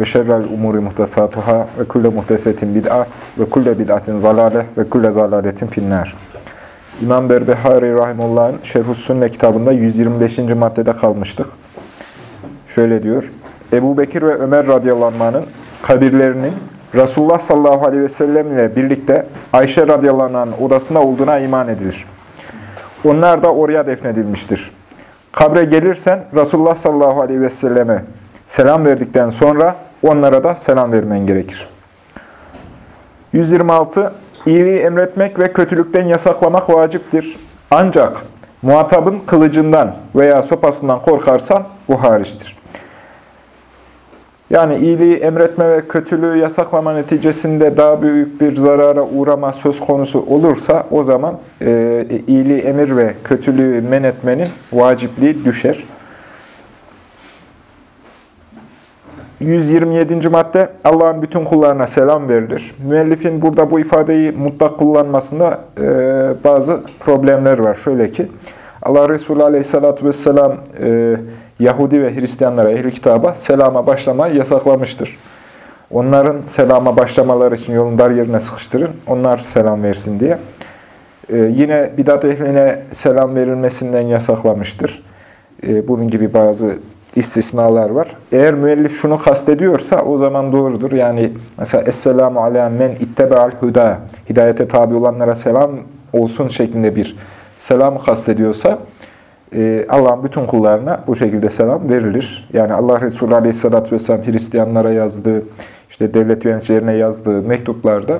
ve şerrel umuri muhtesatuhâ ve kulle muhtesetin bid'a ve kulle bid'atin zalâle ve kulle zalâletin finnâr. İmam Berbehari Rahimullah'ın Şerhus Sünne kitabında 125. maddede kalmıştık. Şöyle diyor. Ebu Bekir ve Ömer radıyallahu anh'ın kabirlerinin Resulullah sallallahu aleyhi ve sellem ile birlikte Ayşe radıyallahu anh'ın odasında olduğuna iman edilir. Onlar da oraya defnedilmiştir. Kabre gelirsen Resulullah sallallahu aleyhi ve selleme selam verdikten sonra onlara da selam vermen gerekir. 126. İyiliği emretmek ve kötülükten yasaklamak vaciptir. Ancak muhatabın kılıcından veya sopasından korkarsan bu hariçtir. Yani iyiliği emretme ve kötülüğü yasaklama neticesinde daha büyük bir zarara uğrama söz konusu olursa o zaman e, iyiliği emir ve kötülüğü men etmenin vacipliği düşer. 127. madde Allah'ın bütün kullarına selam verilir. Müellifin burada bu ifadeyi mutlak kullanmasında e, bazı problemler var. Şöyle ki Allah Resulü Aleyhisselatü Vesselam e, Yahudi ve Hristiyanlara, ehli kitaba selama başlamayı yasaklamıştır. Onların selama başlamaları için yolun dar yerine sıkıştırın, onlar selam versin diye. E, yine bidat ehline selam verilmesinden yasaklamıştır. E, bunun gibi bazı istisnalar var. Eğer müellif şunu kastediyorsa o zaman doğrudur. Yani mesela Esselamu ala men ittebe'al huda hidayete tabi olanlara selam olsun şeklinde bir selamı kastediyorsa e, Allah'ın bütün kullarına bu şekilde selam verilir. Yani Allah Resulü Aleyhisselatü Vesselam Hristiyanlara yazdığı, işte devlet yöneticilerine yazdığı mektuplarda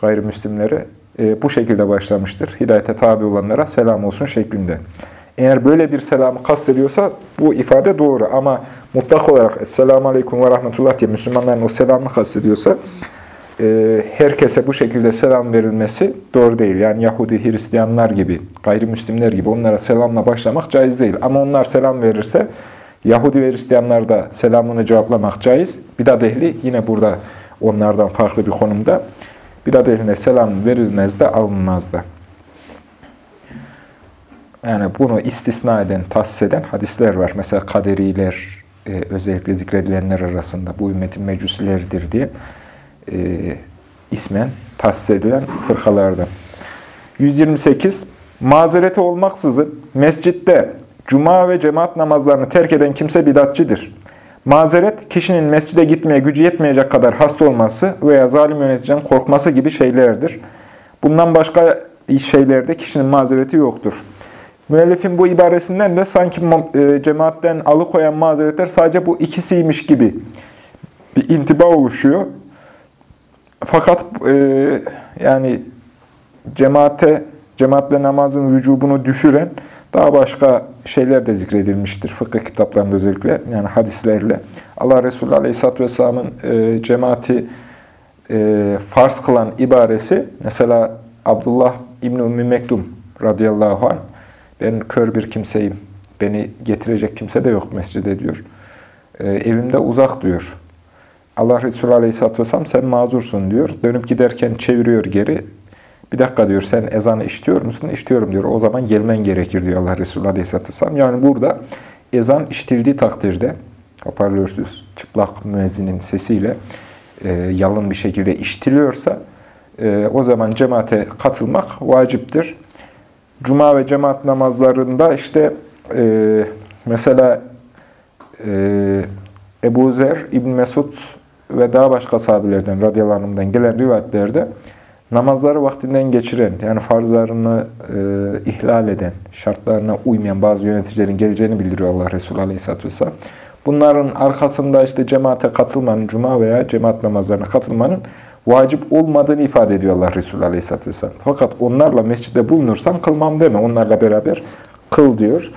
gayrimüslimlere e, bu şekilde başlamıştır. Hidayete tabi olanlara selam olsun şeklinde. Eğer böyle bir selamı kastediyorsa bu ifade doğru ama mutlak olarak Esselamu Aleyküm ve Rahmetullah diye Müslümanların o selamını kastediyorsa e, herkese bu şekilde selam verilmesi doğru değil. Yani Yahudi, Hristiyanlar gibi, gayrimüslimler gibi onlara selamla başlamak caiz değil. Ama onlar selam verirse Yahudi ve Hristiyanlar da selamını cevaplamak caiz. Bidat ehli yine burada onlardan farklı bir konumda. Bidat ehline selam verilmez de alınmaz da. Yani bunu istisna eden, tahsis eden hadisler var. Mesela kaderiler, e, özellikle zikredilenler arasında bu ümmetin mecusileridir diye e, ismen tahsis edilen fırkalardan. 128. Mazereti olmaksızın mescitte cuma ve cemaat namazlarını terk eden kimse bidatçidir. Mazeret, kişinin mescide gitmeye gücü yetmeyecek kadar hasta olması veya zalim yöneticiden korkması gibi şeylerdir. Bundan başka şeylerde kişinin mazereti yoktur. Müellifin bu ibaresinden de sanki e, cemaatten alıkoyan mazeretler sadece bu ikisiymiş gibi bir intiba oluşuyor. Fakat e, yani cemaate, cemaatle namazın vücubunu düşüren daha başka şeyler de zikredilmiştir. Fıkıh kitaplarında özellikle yani hadislerle. Allah Resulü Aleyhisselatü Vesselam'ın e, cemaati e, farz kılan ibaresi mesela Abdullah İbni Ümmü Mektum radıyallahu anh ben kör bir kimseyim. Beni getirecek kimse de yok mescide diyor. E, evimde uzak diyor. Allah Resulü Aleyhisselatü Vesselam sen mazursun diyor. Dönüp giderken çeviriyor geri. Bir dakika diyor sen ezanı işitiyor musun? İşitiyorum diyor. O zaman gelmen gerekir diyor Allah Resulü Aleyhisselatü Vesselam. Yani burada ezan işitildiği takdirde hoparlörsüz çıplak müezzinin sesiyle e, yalın bir şekilde işitiliyorsa e, o zaman cemaate katılmak vaciptir. Cuma ve cemaat namazlarında işte e, mesela e, Ebu Zer, İbn Mesud ve daha başka sahabelerden, radıyallahu anh'dan gelen rivayetlerde namazları vaktinden geçiren, yani farzlarını e, ihlal eden, şartlarına uymayan bazı yöneticilerin geleceğini bildiriyor Allah Resulü Aleyhisselatü Vesselam. Bunların arkasında işte cemaate katılmanın, cuma veya cemaat namazlarına katılmanın vacip olmadığını ifade ediyor Allah Resulü Aleyhisselatü Vesselam. Fakat onlarla mescitte bulunursan kılmam deme. Onlarla beraber kıl diyor.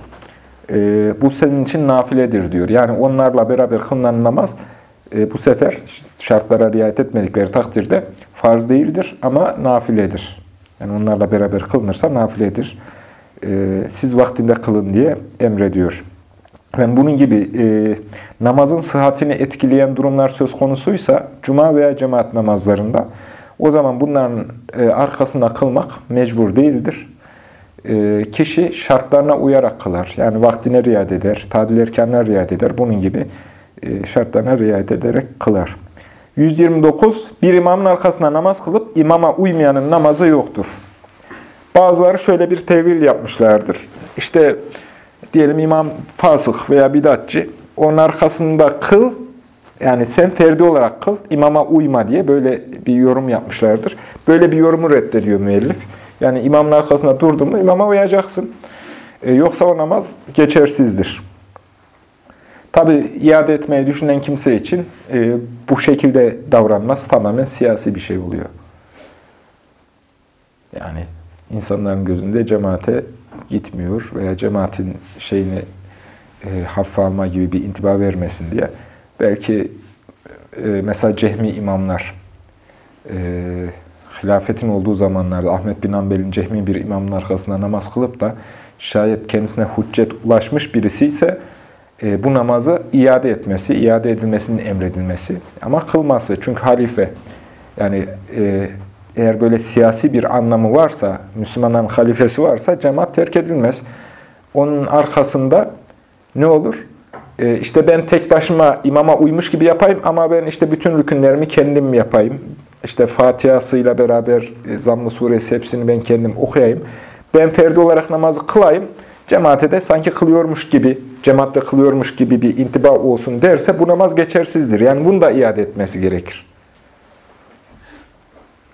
E, bu senin için nafiledir diyor. Yani onlarla beraber kılınan namaz e, bu sefer şartlara riayet etmedikleri takdirde farz değildir ama nafiledir. Yani onlarla beraber kılınırsa nafiledir. E, siz vaktinde kılın diye emrediyor. Yani bunun gibi e, namazın sıhhatini etkileyen durumlar söz konusuysa cuma veya cemaat namazlarında o zaman bunların e, arkasında kılmak mecbur değildir. E, kişi şartlarına uyarak kılar. Yani vaktine riayet eder, tadil erkenler riayet eder. Bunun gibi e, şartlarına riayet ederek kılar. 129. Bir imamın arkasında namaz kılıp imama uymayanın namazı yoktur. Bazıları şöyle bir tevil yapmışlardır. İşte diyelim imam fasık veya bidatçı. Onun arkasında kıl, yani sen ferdi olarak kıl, imama uyma diye böyle bir yorum yapmışlardır. Böyle bir yorumu reddediyor müellif. Yani imamın arkasında durdun mu imama uyacaksın. E, yoksa o namaz geçersizdir. Tabi iade etmeyi düşünen kimse için e, bu şekilde davranmaz tamamen siyasi bir şey oluyor. Yani insanların gözünde cemaate gitmiyor veya cemaatin şeyini e, hafife alma gibi bir intiba vermesin diye. Belki e, mesela cehmi imamlar e, hilafetin olduğu zamanlarda Ahmet bin Ambel'in cehmi bir imamın arkasında namaz kılıp da şayet kendisine hüccet ulaşmış birisi ise e, bu namazı iade etmesi, iade edilmesinin emredilmesi ama kılması. Çünkü halife yani e, eğer böyle siyasi bir anlamı varsa, Müslümanların halifesi varsa cemaat terk edilmez. Onun arkasında ne olur? Ee, işte ben tek başıma imama uymuş gibi yapayım ama ben işte bütün rükünlerimi kendim yapayım. İşte Fatiha'sıyla beraber e, Zamm-ı Suresi hepsini ben kendim okuyayım. Ben ferdi olarak namazı kılayım. Cemaate de sanki kılıyormuş gibi, cemaatte kılıyormuş gibi bir intiba olsun derse bu namaz geçersizdir. Yani bunu da iade etmesi gerekir.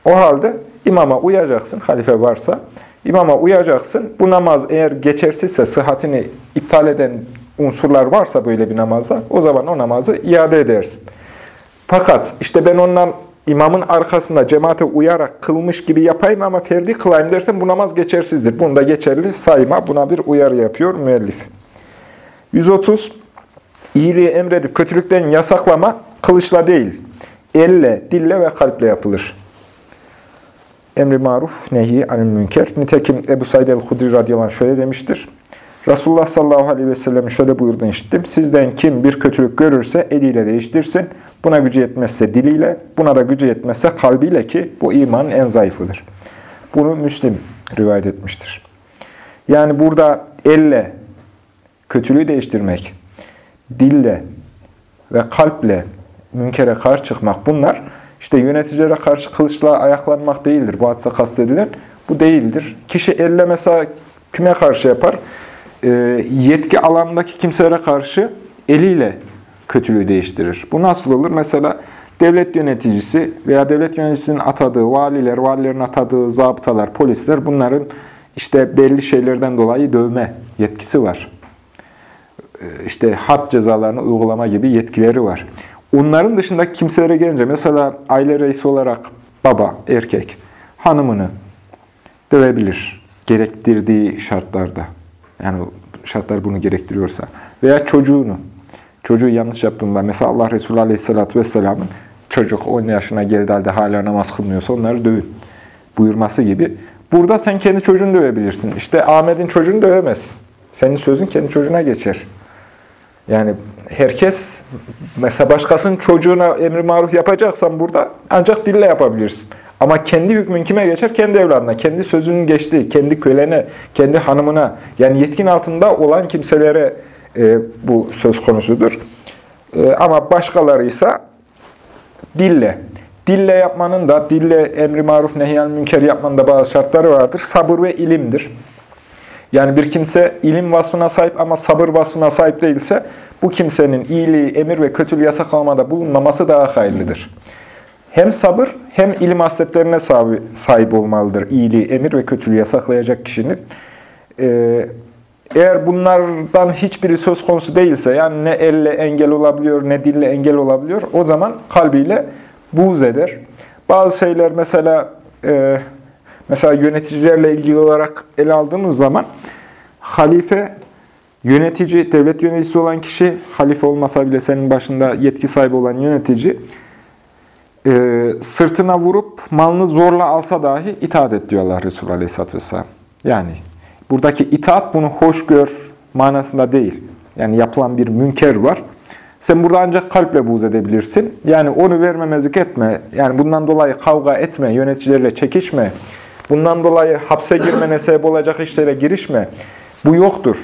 O halde imama uyacaksın, halife varsa. imama uyacaksın. Bu namaz eğer geçersizse, sıhhatini iptal eden unsurlar varsa böyle bir namazda, o zaman o namazı iade edersin. Fakat işte ben ondan imamın arkasında cemaate uyarak kılmış gibi yapayım ama ferdi kılayım dersen bu namaz geçersizdir. Bunu da geçerli sayma. Buna bir uyarı yapıyor müellif. 130. İyiliği emredip kötülükten yasaklama kılıçla değil, elle, dille ve kalple yapılır. Emri maruf, nehi anil münker. Nitekim Ebu Said el-Hudri radıyallahu anh şöyle demiştir. Resulullah sallallahu aleyhi ve sellem şöyle buyurduğunu işittim. Sizden kim bir kötülük görürse eliyle değiştirsin. Buna gücü yetmezse diliyle, buna da gücü yetmezse kalbiyle ki bu imanın en zayıfıdır. Bunu Müslim rivayet etmiştir. Yani burada elle kötülüğü değiştirmek, dille ve kalple münkere karşı çıkmak bunlar işte yöneticilere karşı kılıçla ayaklanmak değildir. Bu hadise kastedilen bu değildir. Kişi elle mesela kime karşı yapar? E, yetki alanındaki kimselere karşı eliyle kötülüğü değiştirir. Bu nasıl olur? Mesela devlet yöneticisi veya devlet yöneticisinin atadığı valiler, valilerin atadığı zabıtalar, polisler bunların işte belli şeylerden dolayı dövme yetkisi var. E, işte had cezalarını uygulama gibi yetkileri var. Onların dışındaki kimselere gelince mesela aile reisi olarak baba, erkek hanımını dövebilir gerektirdiği şartlarda. Yani şartlar bunu gerektiriyorsa. Veya çocuğunu. Çocuğu yanlış yaptığında mesela Allah Resulü Aleyhisselatü Vesselam'ın çocuk 10 yaşına geldi halde hala namaz kılmıyorsa onları dövün buyurması gibi. Burada sen kendi çocuğunu dövebilirsin. İşte Ahmet'in çocuğunu dövemezsin. Senin sözün kendi çocuğuna geçer. Yani herkes mesela başkasının çocuğuna emri maruf yapacaksan burada ancak dille yapabilirsin. Ama kendi hükmün kime geçer? Kendi evladına, kendi sözünün geçtiği, kendi kölene, kendi hanımına, yani yetkin altında olan kimselere e, bu söz konusudur. E, ama başkaları ise dille. Dille yapmanın da, dille emri maruf nehyan münker yapmanın da bazı şartları vardır. Sabır ve ilimdir. Yani bir kimse ilim vasfına sahip ama sabır vasfına sahip değilse bu kimsenin iyiliği, emir ve kötülüğü yasaklamada bulunmaması daha hayırlıdır. Hem sabır hem ilim hasletlerine sahip olmalıdır. İyiliği, emir ve kötülüğü yasaklayacak kişinin. Ee, eğer bunlardan hiçbiri söz konusu değilse, yani ne elle engel olabiliyor, ne dille engel olabiliyor, o zaman kalbiyle buğz eder. Bazı şeyler mesela e, mesela yöneticilerle ilgili olarak ele aldığımız zaman halife Yönetici, devlet yöneticisi olan kişi, halife olmasa bile senin başında yetki sahibi olan yönetici, e, sırtına vurup malını zorla alsa dahi itaat et diyor Allah Resulü Aleyhisselatü Vesselam. Yani buradaki itaat bunu hoş gör manasında değil. Yani yapılan bir münker var. Sen burada ancak kalple buğz edebilirsin. Yani onu vermemezlik etme. Yani bundan dolayı kavga etme, yöneticilerle çekişme. Bundan dolayı hapse girmene sebep olacak işlere girişme. Bu yoktur.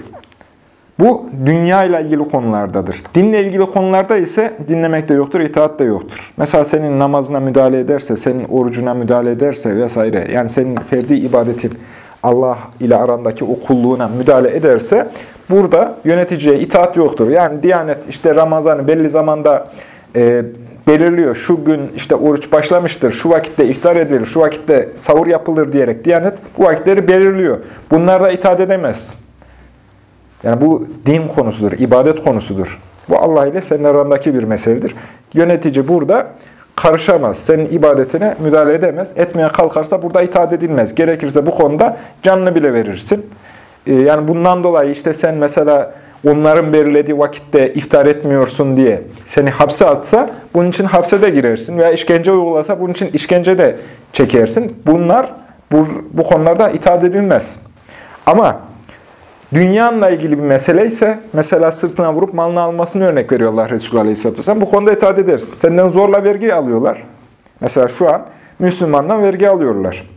Bu dünya ile ilgili konulardadır. Dinle ilgili konularda ise dinlemek de yoktur, itaat de yoktur. Mesela senin namazına müdahale ederse, senin orucuna müdahale ederse vesaire, yani senin ferdi ibadetin Allah ile arandaki o kulluğuna müdahale ederse, burada yöneticiye itaat yoktur. Yani Diyanet işte Ramazan'ı belli zamanda e, belirliyor. Şu gün işte oruç başlamıştır, şu vakitte iftar edilir, şu vakitte sahur yapılır diyerek Diyanet bu vakitleri belirliyor. Bunlarda itaat edemez. Yani bu din konusudur, ibadet konusudur. Bu Allah ile senin arandaki bir meseledir. Yönetici burada karışamaz. Senin ibadetine müdahale edemez. Etmeye kalkarsa burada itaat edilmez. Gerekirse bu konuda canını bile verirsin. Ee, yani bundan dolayı işte sen mesela onların belirlediği vakitte iftar etmiyorsun diye seni hapse atsa bunun için hapse de girersin veya işkence uygulasa bunun için işkence de çekersin. Bunlar bu, bu konularda itaat edilmez. Ama Dünyanla ilgili bir mesele ise mesela sırtına vurup malını almasını örnek veriyorlar Resulü Aleyhisselatü Vesselam. Bu konuda itaat edersin. Senden zorla vergi alıyorlar. Mesela şu an Müslümandan vergi alıyorlar.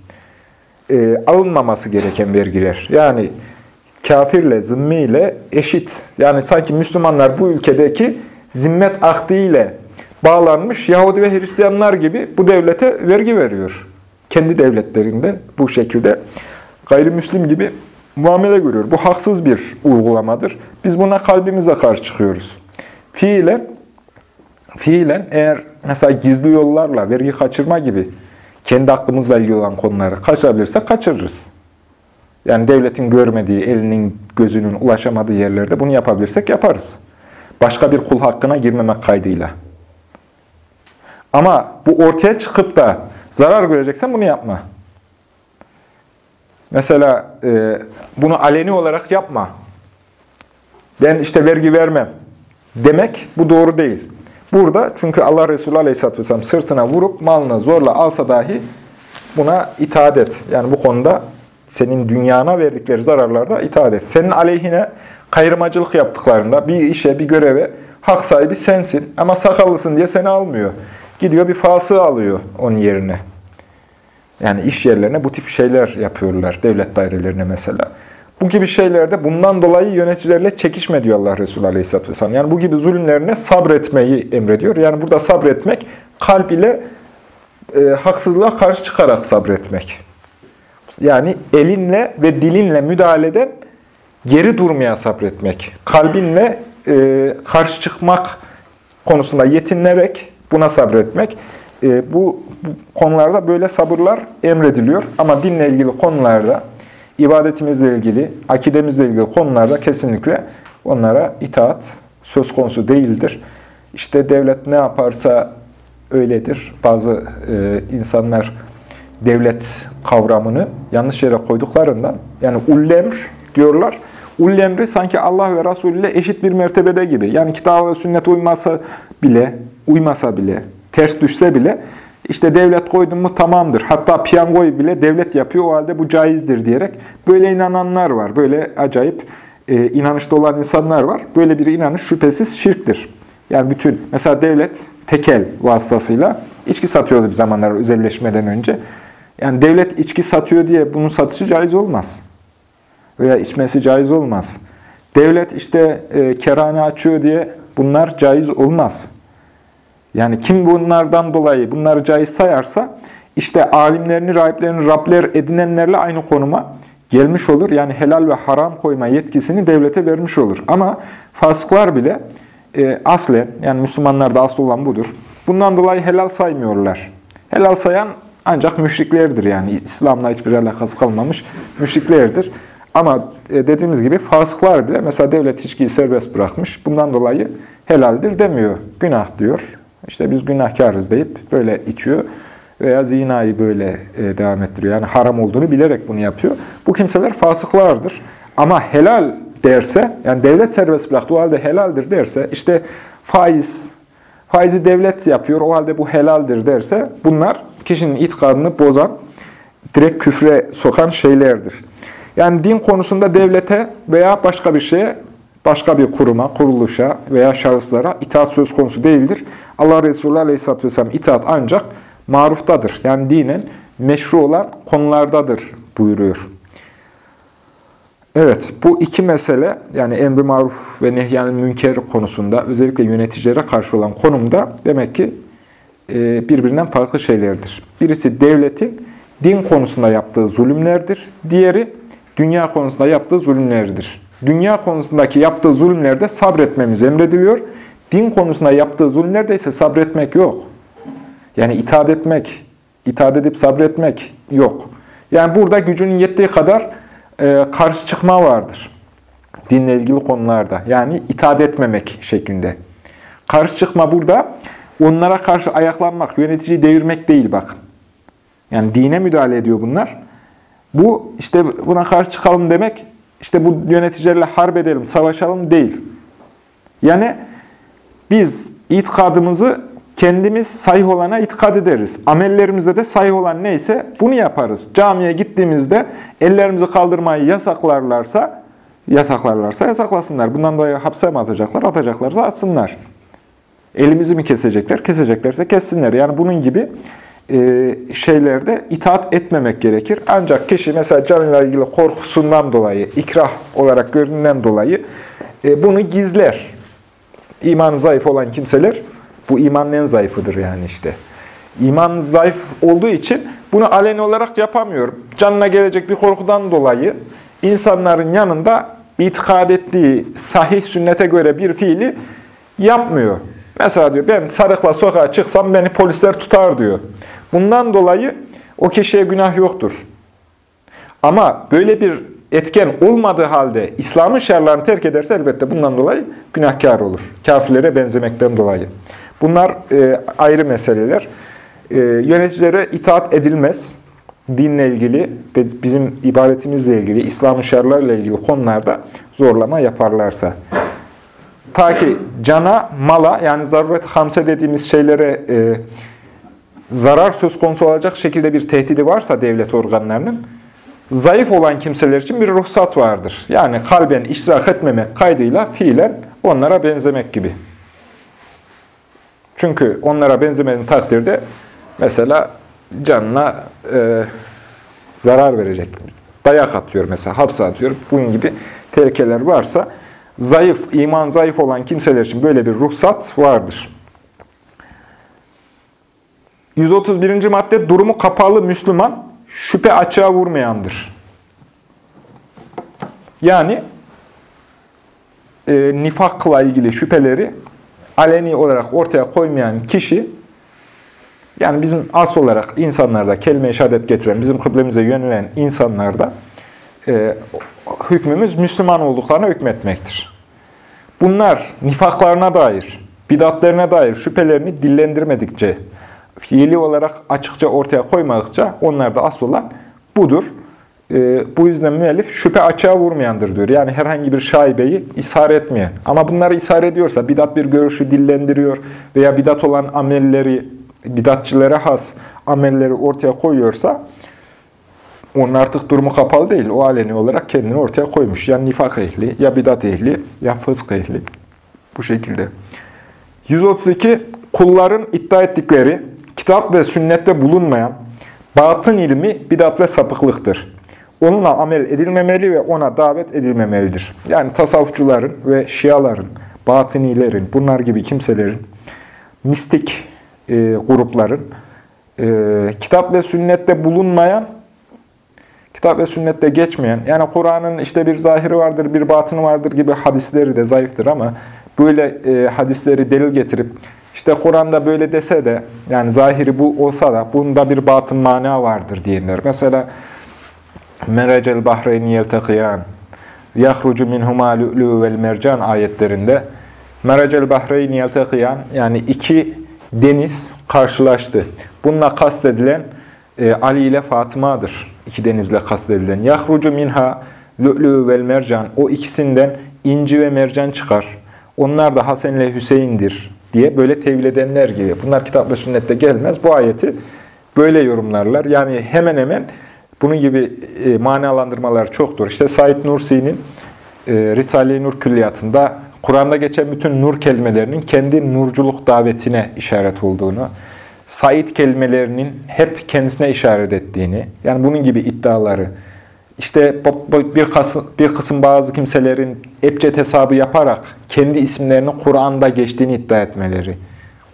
E, alınmaması gereken vergiler. Yani kafirle, zimmiyle eşit. Yani sanki Müslümanlar bu ülkedeki zimmet akdi ile bağlanmış Yahudi ve Hristiyanlar gibi bu devlete vergi veriyor. Kendi devletlerinde bu şekilde gayrimüslim gibi muamele görüyor. Bu haksız bir uygulamadır. Biz buna kalbimize karşı çıkıyoruz. Fiilen, fiilen eğer mesela gizli yollarla vergi kaçırma gibi kendi aklımızla ilgili olan konuları kaçırabilirsek kaçırırız. Yani devletin görmediği, elinin, gözünün ulaşamadığı yerlerde bunu yapabilirsek yaparız. Başka bir kul hakkına girmemek kaydıyla. Ama bu ortaya çıkıp da zarar göreceksen bunu yapma. Mesela e, bunu aleni olarak yapma. Ben işte vergi vermem demek bu doğru değil. Burada çünkü Allah Resulü Aleyhisselatü Vesselam sırtına vurup malını zorla alsa dahi buna itaat et. Yani bu konuda senin dünyana verdikleri zararlarda itaat et. Senin aleyhine kayırmacılık yaptıklarında bir işe, bir göreve hak sahibi sensin ama sakallısın diye seni almıyor. Gidiyor bir fası alıyor onun yerine. Yani iş yerlerine bu tip şeyler yapıyorlar. Devlet dairelerine mesela. Bu gibi şeylerde bundan dolayı yöneticilerle çekişme diyor Allah Resulü Aleyhisselatü Vesselam. Yani bu gibi zulümlerine sabretmeyi emrediyor. Yani burada sabretmek kalp ile e, haksızlığa karşı çıkarak sabretmek. Yani elinle ve dilinle müdahaleden geri durmaya sabretmek. Kalbinle e, karşı çıkmak konusunda yetinlerek buna sabretmek. E, bu, bu konularda böyle sabırlar emrediliyor. Ama dinle ilgili konularda, ibadetimizle ilgili, akidemizle ilgili konularda kesinlikle onlara itaat söz konusu değildir. İşte devlet ne yaparsa öyledir. Bazı e, insanlar devlet kavramını yanlış yere koyduklarından, yani ullemr diyorlar. Ullemri sanki Allah ve Resulü ile eşit bir mertebede gibi. Yani kitaba ve sünnet uymasa bile, uymasa bile, ters düşse bile işte devlet koydun mu tamamdır. Hatta piyangoyu bile devlet yapıyor o halde bu caizdir diyerek böyle inananlar var. Böyle acayip e, inanışta olan insanlar var. Böyle bir inanış şüphesiz şirktir. Yani bütün mesela devlet tekel vasıtasıyla içki satıyordu bir zamanlar özelleşmeden önce. Yani devlet içki satıyor diye bunun satışı caiz olmaz. Veya içmesi caiz olmaz. Devlet işte e, kerane açıyor diye bunlar caiz olmaz. Yani kim bunlardan dolayı bunları caiz sayarsa işte alimlerini, rahiplerini Rabler edinenlerle aynı konuma gelmiş olur. Yani helal ve haram koyma yetkisini devlete vermiş olur. Ama fasıklar bile e, aslen, yani Müslümanlarda asıl olan budur. Bundan dolayı helal saymıyorlar. Helal sayan ancak müşriklerdir yani. İslam'la hiçbir alakası kalmamış müşriklerdir. Ama e, dediğimiz gibi fasıklar bile mesela devlet içkiyi serbest bırakmış. Bundan dolayı helaldir demiyor. Günah diyor. İşte biz günahkarız deyip böyle içiyor veya zinayı böyle e, devam ettiriyor. Yani haram olduğunu bilerek bunu yapıyor. Bu kimseler fasıklardır. Ama helal derse, yani devlet serbest bıraktı o halde helaldir derse, işte faiz, faizi devlet yapıyor o halde bu helaldir derse, bunlar kişinin itikadını bozan, direkt küfre sokan şeylerdir. Yani din konusunda devlete veya başka bir şeye, başka bir kuruma, kuruluşa veya şahıslara itaat söz konusu değildir. Allah Resulü Aleyhisselatü Vesselam itaat ancak maruftadır. Yani dinen meşru olan konulardadır buyuruyor. Evet, bu iki mesele yani emri maruf ve nehyan münker konusunda özellikle yöneticilere karşı olan konumda demek ki e, birbirinden farklı şeylerdir. Birisi devletin din konusunda yaptığı zulümlerdir. Diğeri dünya konusunda yaptığı zulümlerdir. Dünya konusundaki yaptığı zulümlerde sabretmemiz emrediliyor. Din konusunda yaptığı zulümlerde ise sabretmek yok. Yani itaat etmek, itaat edip sabretmek yok. Yani burada gücünün yettiği kadar e, karşı çıkma vardır. Dinle ilgili konularda. Yani itaat etmemek şeklinde. Karşı çıkma burada onlara karşı ayaklanmak, yöneticiyi devirmek değil bakın. Yani dine müdahale ediyor bunlar. Bu işte buna karşı çıkalım demek, işte bu yöneticilerle harp edelim, savaşalım değil. Yani biz itikadımızı kendimiz sahih olana itikad ederiz. Amellerimizde de sahih olan neyse bunu yaparız. Camiye gittiğimizde ellerimizi kaldırmayı yasaklarlarsa, yasaklarlarsa yasaklasınlar. Bundan dolayı hapse mi atacaklar? Atacaklarsa atsınlar. Elimizi mi kesecekler? Keseceklerse kessinler. Yani bunun gibi e, şeylerde itaat etmemek gerekir. Ancak kişi mesela canıyla ilgili korkusundan dolayı, ikrah olarak göründüğünden dolayı e, bunu gizler. İmanı zayıf olan kimseler bu imanın en zayıfıdır yani işte. İman zayıf olduğu için bunu aleni olarak yapamıyor. Canına gelecek bir korkudan dolayı insanların yanında itikad ettiği sahih sünnete göre bir fiili yapmıyor. Mesela diyor ben sarıkla sokağa çıksam beni polisler tutar diyor. Bundan dolayı o kişiye günah yoktur. Ama böyle bir etken olmadığı halde İslam'ın şerlerini terk ederse elbette bundan dolayı günahkar olur. Kafirlere benzemekten dolayı. Bunlar e, ayrı meseleler. E, yöneticilere itaat edilmez. Dinle ilgili bizim ibadetimizle ilgili, İslam'ın şerlerle ilgili konularda zorlama yaparlarsa. Ta ki cana, mala yani zaruret hamse dediğimiz şeylere e, zarar söz konusu olacak şekilde bir tehdidi varsa devlet organlarının, zayıf olan kimseler için bir ruhsat vardır. Yani kalben iştirak etmemek kaydıyla fiilen onlara benzemek gibi. Çünkü onlara benzemediğin takdirde mesela canına e, zarar verecek. Dayak atıyor mesela, hapse atıyor. Bunun gibi tehlikeler varsa zayıf, iman zayıf olan kimseler için böyle bir ruhsat vardır. 131. madde durumu kapalı Müslüman şüphe açığa vurmayandır. Yani e, nifakla ilgili şüpheleri aleni olarak ortaya koymayan kişi, yani bizim as olarak insanlarda kelime-i şehadet getiren, bizim kıblemize yönelen insanlarda e, hükmümüz Müslüman olduklarına hükmetmektir. Bunlar nifaklarına dair, bidatlerine dair şüphelerini dillendirmedikçe, fiili olarak açıkça ortaya koymadıkça onlarda asıl olan budur. E, bu yüzden müellif şüphe açığa vurmayandır diyor. Yani herhangi bir şaibeyi ishar etmeyen. Ama bunları ishar ediyorsa, bidat bir görüşü dillendiriyor veya bidat olan amelleri, bidatçilere has amelleri ortaya koyuyorsa, onun artık durumu kapalı değil. O aleni olarak kendini ortaya koymuş. Ya nifak ehli, ya bidat ehli, ya fısk ehli. Bu şekilde. 132. Kulların iddia ettikleri, kitap ve sünnette bulunmayan, batın ilmi bidat ve sapıklıktır onunla amel edilmemeli ve ona davet edilmemelidir. Yani tasavvufçuların ve şiaların, batınilerin, bunlar gibi kimselerin, mistik e, grupların, e, kitap ve sünnette bulunmayan, kitap ve sünnette geçmeyen, yani Kur'an'ın işte bir zahiri vardır, bir batını vardır gibi hadisleri de zayıftır ama böyle e, hadisleri delil getirip, işte Kur'an'da böyle dese de, yani zahiri bu olsa da bunda bir batın mana vardır diyenler. Mesela, Merecel bahreyni yeltekiyan yahrucu minhuma lü'lü vel mercan ayetlerinde Merecel bahreyni yeltekiyan yani iki deniz karşılaştı. Bununla kastedilen e, Ali ile Fatıma'dır. İki denizle kastedilen. Yahrucu minha Lü'lü vel mercan. O ikisinden inci ve mercan çıkar. Onlar da Hasan ile Hüseyin'dir diye böyle tevil edenler gibi. Bunlar kitap ve sünnette gelmez. Bu ayeti böyle yorumlarlar. Yani hemen hemen bunun gibi e, manalandırmalar çoktur. İşte Said Nursi'nin e, Risale-i Nur külliyatında Kur'an'da geçen bütün nur kelimelerinin kendi nurculuk davetine işaret olduğunu, Said kelimelerinin hep kendisine işaret ettiğini, yani bunun gibi iddiaları, işte bir kısım, bir kısım bazı kimselerin ebced hesabı yaparak kendi isimlerinin Kur'an'da geçtiğini iddia etmeleri,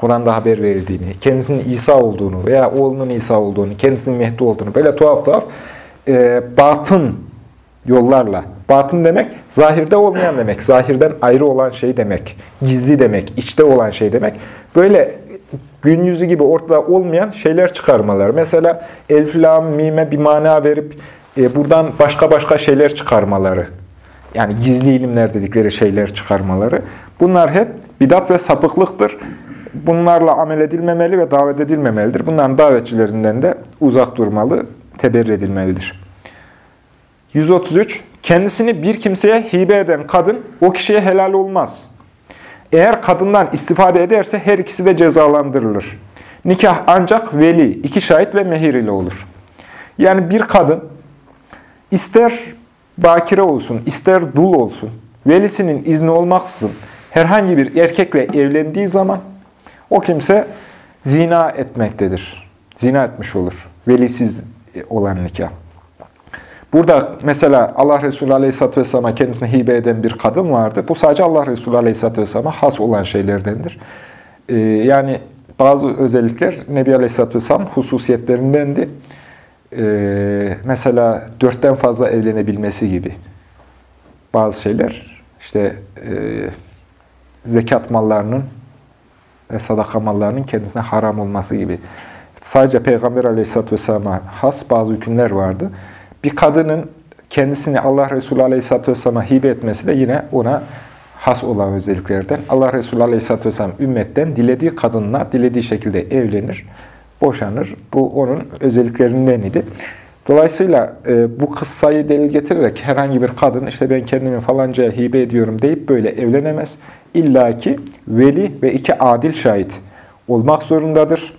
Kur'an'da haber verildiğini, kendisinin İsa olduğunu veya oğlunun İsa olduğunu, kendisinin Mehdi olduğunu böyle tuhaf tuhaf e, batın yollarla. Batın demek zahirde olmayan demek, zahirden ayrı olan şey demek, gizli demek, içte olan şey demek. Böyle gün yüzü gibi ortada olmayan şeyler çıkarmalar. Mesela elf, lam, mime bir mana verip e, buradan başka başka şeyler çıkarmaları. Yani gizli ilimler dedikleri şeyler çıkarmaları. Bunlar hep bidat ve sapıklıktır. Bunlarla amel edilmemeli ve davet edilmemelidir. Bunların davetçilerinden de uzak durmalı, teberri edilmelidir. 133. Kendisini bir kimseye hibe eden kadın o kişiye helal olmaz. Eğer kadından istifade ederse her ikisi de cezalandırılır. Nikah ancak veli, iki şahit ve mehir ile olur. Yani bir kadın ister bakire olsun, ister dul olsun, velisinin izni olmaksızın herhangi bir erkekle evlendiği zaman o kimse zina etmektedir. Zina etmiş olur. Velisiz olan nikah. Burada mesela Allah Resulü Aleyhisselatü Vesselam'a kendisine hibe eden bir kadın vardı. Bu sadece Allah Resulü Aleyhisselatü Vesselam'a has olan şeylerdendir. Ee, yani bazı özellikler Nebi Aleyhisselatü Vesselam hususiyetlerindendi. Ee, mesela dörtten fazla evlenebilmesi gibi bazı şeyler. işte e, zekat mallarının sadaka mallarının kendisine haram olması gibi. Sadece Peygamber Aleyhisselatü Vesselam'a has bazı hükümler vardı. Bir kadının kendisini Allah Resulü Aleyhisselatü Vesselam'a hibe etmesi de yine ona has olan özelliklerden. Allah Resulü Aleyhisselatü Vesselam ümmetten dilediği kadınla dilediği şekilde evlenir, boşanır. Bu onun özelliklerinden idi. Dolayısıyla e, bu kıssayı delil getirerek herhangi bir kadın işte ben kendimi falancaya hibe ediyorum deyip böyle evlenemez. İlla ki veli ve iki adil şahit olmak zorundadır.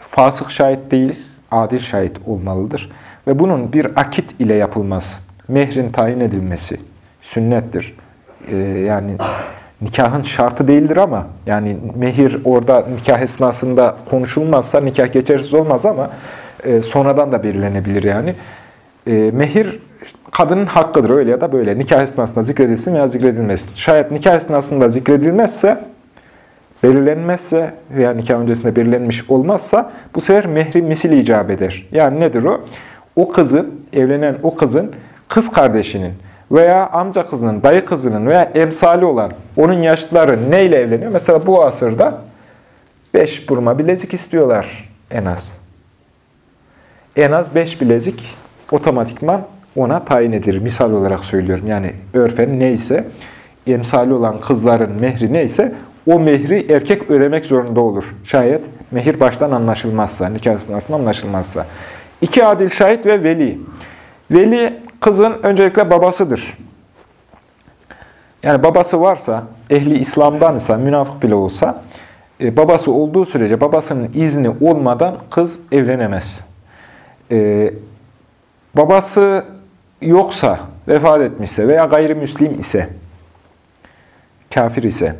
Fasık şahit değil, adil şahit olmalıdır. Ve bunun bir akit ile yapılmaz. Mehrin tayin edilmesi sünnettir. Ee, yani nikahın şartı değildir ama yani mehir orada nikah esnasında konuşulmazsa nikah geçersiz olmaz ama e, sonradan da belirlenebilir yani. E, mehir kadının hakkıdır öyle ya da böyle. Nikah esnasında zikredilsin veya zikredilmesin. Şayet nikah esnasında zikredilmezse, belirlenmezse veya nikah öncesinde belirlenmiş olmazsa bu sefer mehri misil icap eder. Yani nedir o? o kızın, evlenen o kızın kız kardeşinin veya amca kızının, dayı kızının veya emsali olan onun yaşlıları neyle evleniyor? Mesela bu asırda beş burma bilezik istiyorlar en az. En az beş bilezik otomatikman ona tayin edilir. Misal olarak söylüyorum. Yani örfen neyse, emsali olan kızların mehri neyse o mehri erkek ödemek zorunda olur. Şayet mehir baştan anlaşılmazsa, nikah sırasında anlaşılmazsa. İki adil şahit ve veli. Veli kızın öncelikle babasıdır. Yani babası varsa, ehli İslam'dan ise, münafık bile olsa, e, babası olduğu sürece babasının izni olmadan kız evlenemez. E, babası yoksa, vefat etmişse veya gayrimüslim ise, kafir ise,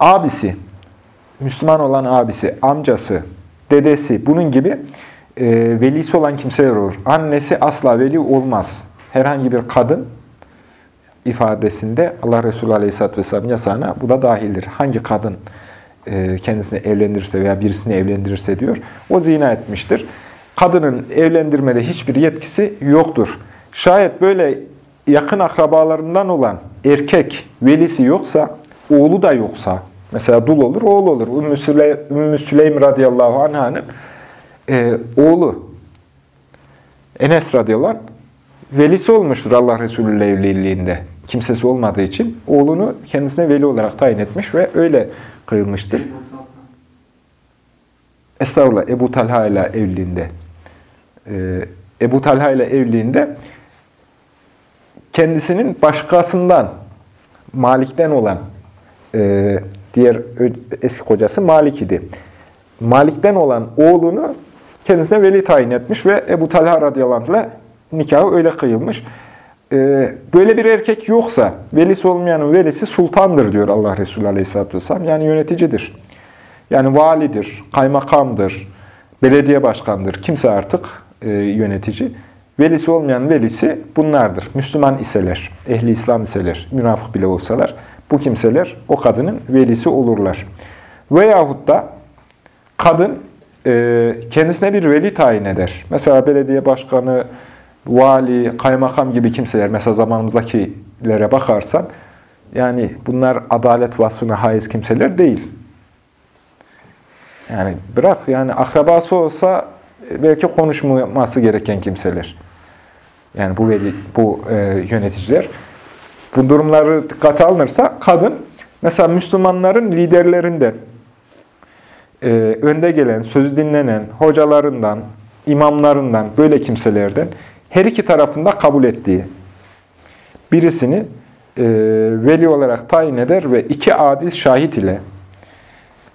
abisi, Müslüman olan abisi, amcası, dedesi bunun gibi e, velisi olan kimseler olur. Annesi asla veli olmaz. Herhangi bir kadın ifadesinde Allah Resulü Aleyhisselatü Vesselam yasağına bu da dahildir. Hangi kadın e, kendisini evlendirirse veya birisini evlendirirse diyor, o zina etmiştir. Kadının evlendirmede hiçbir yetkisi yoktur. Şayet böyle yakın akrabalarından olan erkek velisi yoksa, oğlu da yoksa, mesela dul olur, oğlu olur. Ümmü Süleym, Ümmü Süleym radıyallahu anh'ın e, oğlu Enes radıyallahu anh, velisi olmuştur Allah Resulü ile evliliğinde. Kimsesi olmadığı için oğlunu kendisine veli olarak tayin etmiş ve öyle kıyılmıştır. Estağfurullah Ebu Talha ile evliliğinde. Ee, Ebu Talha ile evliliğinde kendisinin başkasından, Malik'ten olan e, diğer eski kocası Malik idi. Malik'ten olan oğlunu kendisine veli tayin etmiş ve Ebu Talha radıyallahu anh nikahı öyle kıyılmış. Ee, böyle bir erkek yoksa velisi olmayanın velisi sultandır diyor Allah Resulü aleyhisselatü vesselam. Yani yöneticidir. Yani validir, kaymakamdır, belediye başkandır. Kimse artık e, yönetici. Velisi olmayan velisi bunlardır. Müslüman iseler, ehli İslam iseler, münafık bile olsalar bu kimseler o kadının velisi olurlar. Veyahut da kadın e, kendisine bir veli tayin eder. Mesela belediye başkanı, vali, kaymakam gibi kimseler, mesela zamanımızdakilere bakarsan, yani bunlar adalet vasfına haiz kimseler değil. Yani bırak yani akrabası olsa belki konuşması gereken kimseler. Yani bu veli, bu e, yöneticiler. Bu durumları dikkate alınırsa kadın mesela Müslümanların liderlerinden, e, önde gelen, sözü dinlenen hocalarından, imamlarından, böyle kimselerden her iki tarafında kabul ettiği birisini e, veli olarak tayin eder ve iki adil şahit ile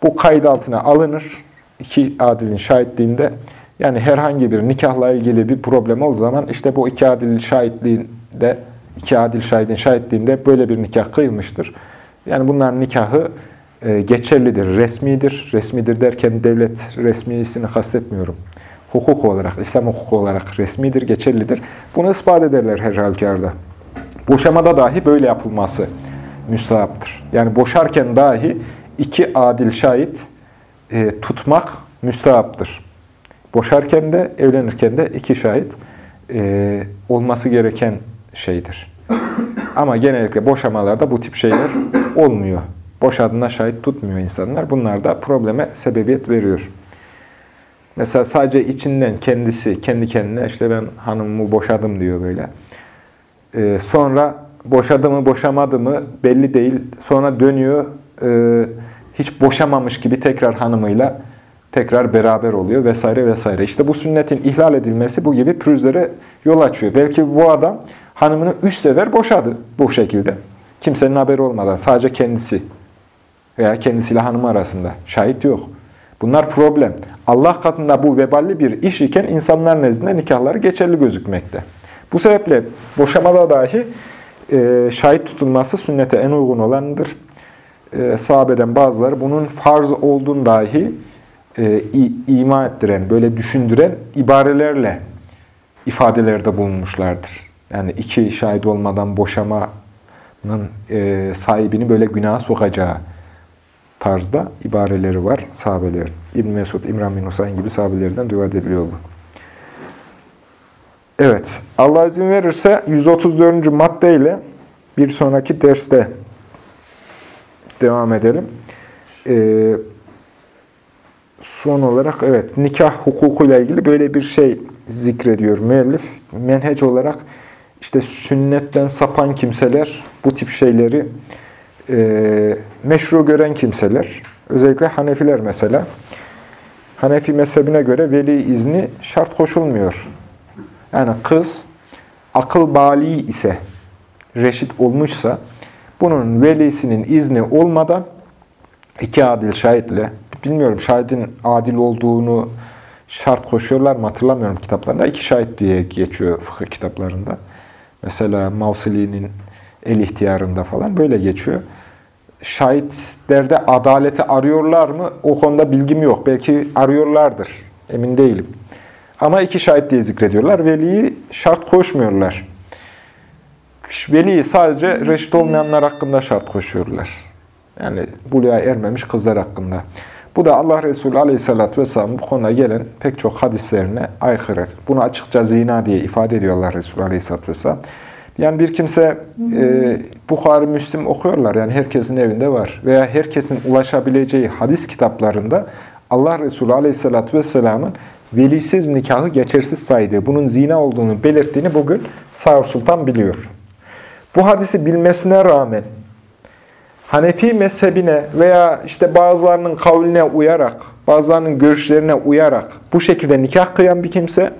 bu kayıt altına alınır. İki adilin şahitliğinde yani herhangi bir nikahla ilgili bir problem olduğu zaman işte bu iki adil şahitliğinde iki adil şahidin şahitliğinde böyle bir nikah kıyılmıştır. Yani bunların nikahı e, geçerlidir, resmidir. Resmidir derken devlet resmisini kastetmiyorum. Hukuk olarak, İslam hukuku olarak resmidir, geçerlidir. Bunu ispat ederler her halükarda. Boşamada dahi böyle yapılması müstahaptır. Yani boşarken dahi iki adil şahit e, tutmak müstahaptır. Boşarken de, evlenirken de iki şahit e, olması gereken şeydir. Ama genellikle boşamalarda bu tip şeyler olmuyor. Boşadığına şahit tutmuyor insanlar. Bunlar da probleme sebebiyet veriyor. Mesela sadece içinden kendisi, kendi kendine işte ben hanımımı boşadım diyor böyle. Ee, sonra boşadı mı, boşamadı mı belli değil. Sonra dönüyor, e, hiç boşamamış gibi tekrar hanımıyla tekrar beraber oluyor vesaire vesaire. İşte bu sünnetin ihlal edilmesi bu gibi pürüzlere yol açıyor. Belki bu adam hanımını üç sefer boşadı bu şekilde. Kimsenin haberi olmadan sadece kendisi veya kendisiyle hanımı arasında. Şahit yok. Bunlar problem. Allah katında bu veballi bir iş iken insanlar nezdinde nikahları geçerli gözükmekte. Bu sebeple boşamada dahi e, şahit tutulması sünnete en uygun olandır. E, sahabeden bazıları bunun farz olduğunu dahi e, ima ettiren, böyle düşündüren ibarelerle ifadelerde bulunmuşlardır. Yani iki şahit olmadan boşamanın e, sahibini böyle günaha sokacağı tarzda ibareleri var sahabeler. İbn Mesud, İmran bin Husayn gibi sahabelerden rivayet ediliyor bu. Evet, Allah izin verirse 134. maddeyle bir sonraki derste devam edelim. Ee, son olarak evet nikah hukukuyla ilgili böyle bir şey zikrediyor müellif. Menheç olarak işte sünnetten sapan kimseler bu tip şeyleri e, meşru gören kimseler, özellikle Hanefiler mesela, Hanefi mezhebine göre veli izni şart koşulmuyor. Yani kız akıl bali ise, reşit olmuşsa, bunun velisinin izni olmadan iki adil şahitle, bilmiyorum şahidin adil olduğunu şart koşuyorlar mı hatırlamıyorum kitaplarında. iki şahit diye geçiyor fıkıh kitaplarında. Mesela Mavsili'nin el ihtiyarında falan böyle geçiyor şahitlerde adaleti arıyorlar mı? O konuda bilgim yok. Belki arıyorlardır. Emin değilim. Ama iki şahit diye zikrediyorlar. Veliyi şart koşmuyorlar. Veliyi sadece reşit olmayanlar hakkında şart koşuyorlar. Yani buluğa ermemiş kızlar hakkında. Bu da Allah Resulü Aleyhisselatü Vesselam bu konuda gelen pek çok hadislerine aykırı. Bunu açıkça zina diye ifade ediyor Allah Resulü Aleyhisselatü Vesselam. Yani bir kimse e, Bukhari, Müslim okuyorlar. Yani herkesin evinde var. Veya herkesin ulaşabileceği hadis kitaplarında Allah Resulü Aleyhisselatü Vesselam'ın velisiz nikahı geçersiz saydığı, bunun zina olduğunu belirttiğini bugün Sağır Sultan biliyor. Bu hadisi bilmesine rağmen Hanefi mezhebine veya işte bazılarının kavline uyarak, bazılarının görüşlerine uyarak bu şekilde nikah kıyan bir kimse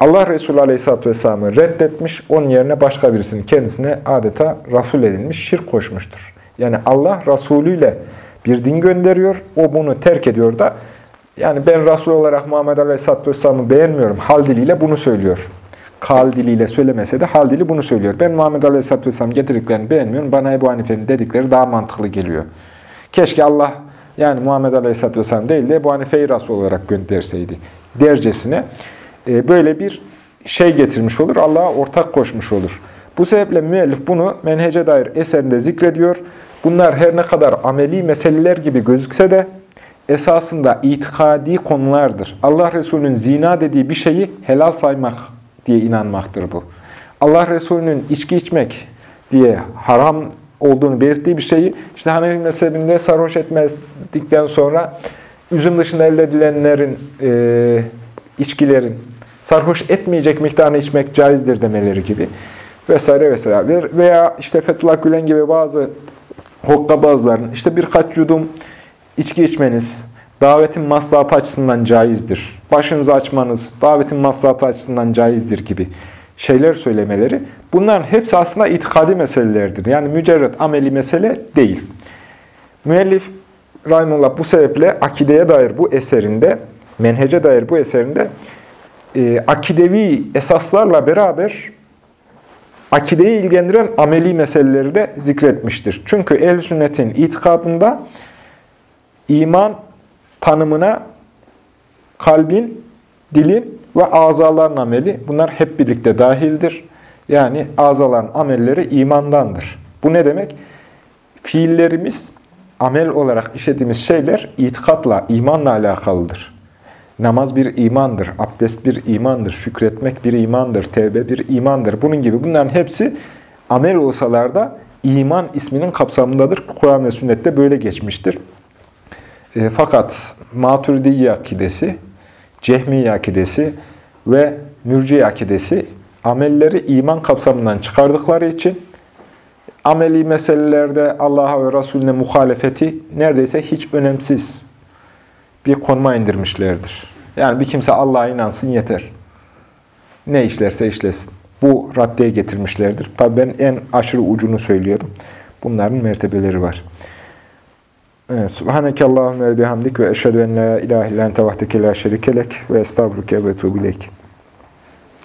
Allah Resulü Aleyhisselatü Vesselam'ı reddetmiş, onun yerine başka birisini kendisine adeta Resul edilmiş, şirk koşmuştur. Yani Allah Resulü ile bir din gönderiyor, o bunu terk ediyor da, yani ben Resul olarak Muhammed Aleyhisselatü Vesselam'ı beğenmiyorum, hal diliyle bunu söylüyor. Kal diliyle söylemese de hal dili bunu söylüyor. Ben Muhammed Aleyhisselatü Vesselam getirdiklerini beğenmiyorum, bana Ebu Hanife'nin dedikleri daha mantıklı geliyor. Keşke Allah yani Muhammed Aleyhisselatü Vesselam değil de Ebu Hanife'yi Resul olarak gönderseydi dercesine e, böyle bir şey getirmiş olur, Allah'a ortak koşmuş olur. Bu sebeple müellif bunu menhece dair eserinde zikrediyor. Bunlar her ne kadar ameli meseleler gibi gözükse de esasında itikadi konulardır. Allah Resulü'nün zina dediği bir şeyi helal saymak diye inanmaktır bu. Allah Resulü'nün içki içmek diye haram olduğunu belirttiği bir şeyi işte Hanefi mezhebinde sarhoş etmedikten sonra üzüm dışında elde edilenlerin, e, içkilerin sarhoş etmeyecek miktarını içmek caizdir demeleri gibi vesaire vesaire. Veya işte Fethullah Gülen gibi bazı hokkabazların işte birkaç yudum içki içmeniz davetin maslahatı açısından caizdir. Başınızı açmanız davetin maslahatı açısından caizdir gibi şeyler söylemeleri bunların hepsi aslında itikadi meselelerdir. Yani mücerret ameli mesele değil. Müellif Rahimullah bu sebeple akideye dair bu eserinde, menhece dair bu eserinde e, akidevi esaslarla beraber akideyi ilgilendiren ameli meseleleri de zikretmiştir. Çünkü ehl sünnetin itikadında iman tanımına kalbin, dilin ve azaların ameli bunlar hep birlikte dahildir. Yani azaların amelleri imandandır. Bu ne demek? Fiillerimiz, amel olarak işlediğimiz şeyler itikatla, imanla alakalıdır. Namaz bir imandır, abdest bir imandır, şükretmek bir imandır, tevbe bir imandır. Bunun gibi bunların hepsi amel olsalar da iman isminin kapsamındadır. Kur'an ve sünnette böyle geçmiştir. E, fakat Maturidiye akidesi, Cehmiye akidesi ve Mürciye akidesi amelleri iman kapsamından çıkardıkları için ameli meselelerde Allah'a ve Resulüne muhalefeti neredeyse hiç önemsiz bir konuma indirmişlerdir. Yani bir kimse Allah'a inansın yeter. Ne işlerse işlesin. Bu raddeye getirmişlerdir. Tabi ben en aşırı ucunu söylüyorum. Bunların mertebeleri var. Evet. Subhaneke Allahümme ve bihamdik ve eşhedü en la ilahe illan tevahdeke la şerikelek ve estağfurüke ve tuğbilek.